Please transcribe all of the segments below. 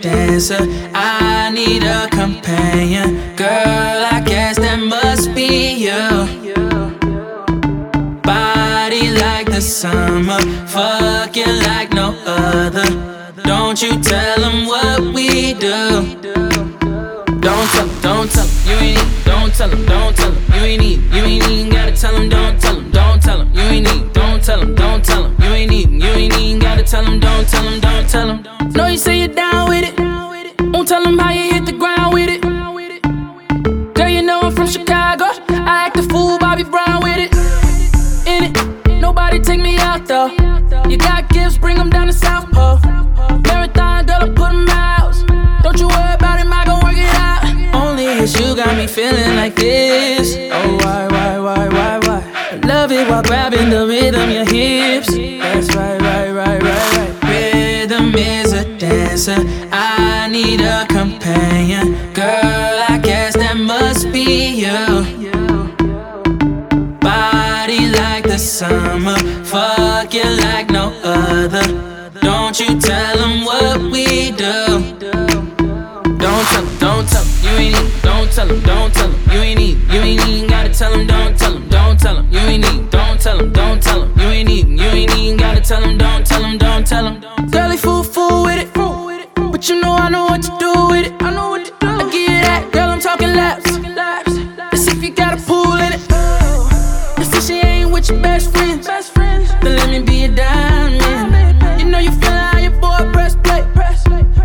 dancer. I need a companion. Girl, I guess that must be you. Body like the summer, fucking like no other. Don't you tell them what we do. Don't tell don't tell you ain't don't tell them, don't tell them, you ain't you ain't tell them how you hit the ground with it. Girl, you know I'm from Chicago, I act a fool, Bobby Brown with it. In it, nobody take me out though. You got gifts, bring them down to South Pole. Marathon, girl, I put them out. Don't you worry about it, I gon' work it out. Only it's you got me feeling like this. Oh, why, why, why, why, why? I love it while grabbing the rhythm, your hips. That's right, I need a companion. Girl, I guess that must be you. Body like the summer, fuck you like no other. Don't you tell them what we do. Don't tell them, don't tell them, you ain't need, don't tell them, don't tell them, you ain't need, you ain't even gotta tell them, don't tell them, don't tell them, you ain't need, don't tell them, don't tell them, you ain't need, you ain't even gotta tell them, don't tell them, don't tell them. Girlie fool, fool with it, with your best friends, then let me be a diamond. You know you feelin' how your boy press play.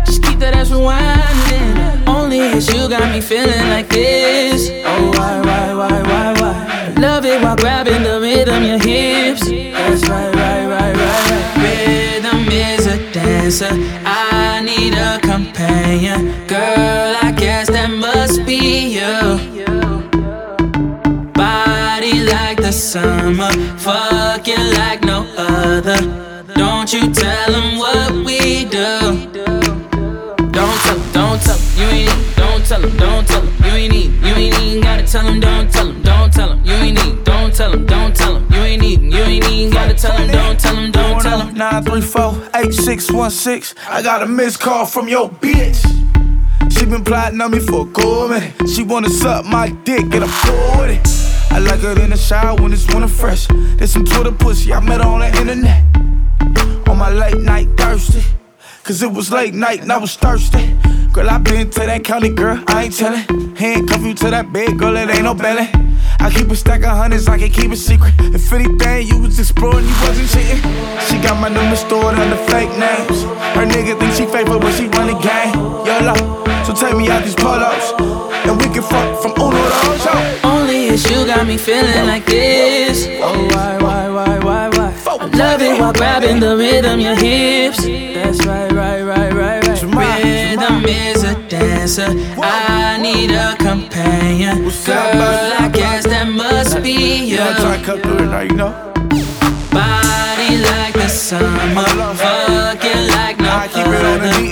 Just keep that ass rewinding. Only it's you got me feeling like this. Oh, why, why, why, why, why? Love it while grabbing the rhythm, your hips. That's right, right, right, right, right. Rhythm is a dancer. I need a companion. Girl, I guess that must be you. Summer, fucking like no other. Don't you tell them what we do. Don't tell them, don't tell them, you ain't need, don't tell them, don't tell them, you ain't need, you ain't even gotta tell them, don't tell them, don't tell them, you ain't need, don't tell them, don't tell them, you ain't need, you ain't even gotta tell them, don't tell them, don't tell them. 934-8616. I got a missed call from your bitch. She been plotting on me for a cool minute. She wanna suck my dick and I'm cool with it. I like her in the shower when it's winter fresh. There's some Twitter pussy, I met her on the internet. On my late night thirsty. Cause it was late night and I was thirsty. Girl, I been to that county, girl, I ain't tellin'. Handcuff you to that bed, girl, it ain't no belly. I keep a stack of hundreds, I can keep it secret. If anything, you was exploring, you wasn't cheating. She got my number stored under fake names. Her nigga think she faithful when she run the game. YOLO, so take me out these polos. And we can fuck from Uno to Ocho. Only it's you got me feeling like this. Oh, why, why, why, why, why? I love it while grabbing the rhythm, your hips. That's right, right, right, right, right. Rhythm is a dancer. I need a companion. Girl, I guess that must be you. Yeah, I try to cut through it now, you know. Body like the summer, fucking like no I keep it on the other.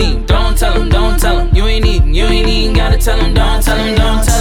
Ain't need. Don't tell them, don't tell them, you ain't need. You ain't even gotta tell them, don't tell them, don't tell them.